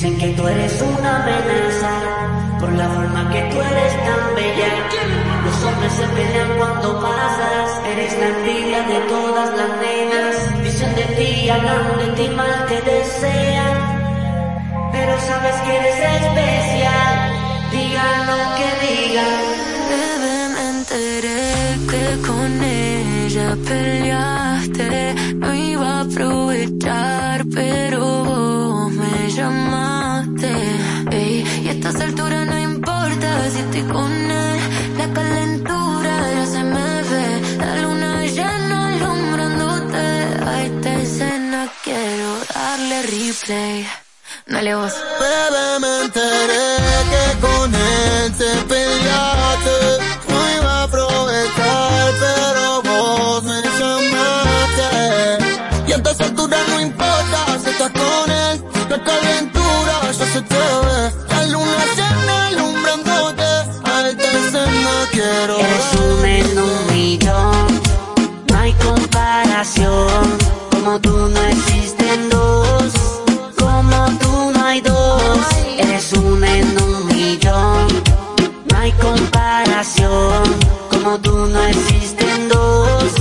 Dicen que tú eres una amenaza por la forma que tú eres tan bella. Los hombres se pelean cuando pasas, eres la envidia de todas las nenas. Dicen de ti, hablan de ti mal te desean, pero sabes que eres especial. Digan lo que digan. Bebé, me enteré que con ella peleaste. No iba a aprovechar, darle replay. Dale vos. Bebé, me enteré que con él te peleaste. No iba a aprovechar, pero vos me llamaste. Y a estas alturas no importa si estás con él. La calentura ya se te ve. La luna llena alumbrándote. A esta escena quiero Eres un en un millón, no hay comparación. Como tú no existen Como tú no existen dos,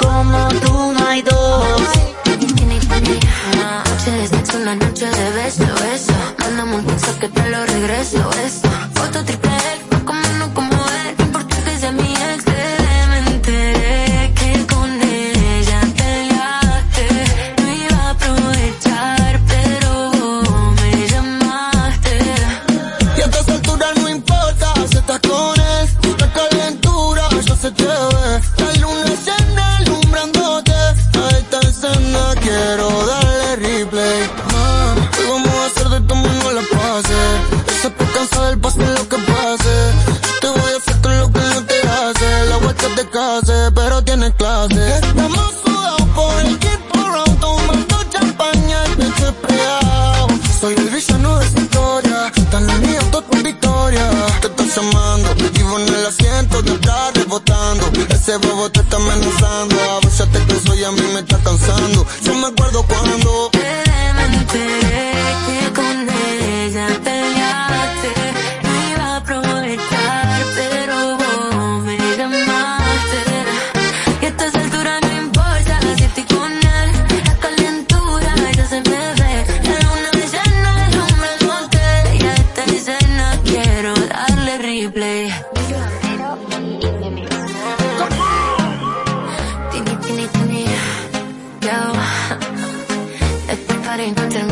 como tú no hay dos. Tiene tiene una noche de sexo, una noche de beso, beso. Mándame un texto que te lo regreso, eso. Foto triple La luna llena alumbrándote. A esta escena quiero darle replay. Hoy vamos a hacer de tu mundo la pase. Esa por cansada del pase lo que pase. Te voy a hacer todo lo que no te hace. La vuelta te case, pero tienes clase. Estamos sudados por el quinto round. Tomando champaña y pecho pegado. Soy el villano de esta historia. Tan la todo con victoria. Te estoy llamando. Ese bobo te está amenazando. A veces te canso y a mí me está cansando. Yo me acuerdo cuando. Enteré Yo, estoy para encontrarme.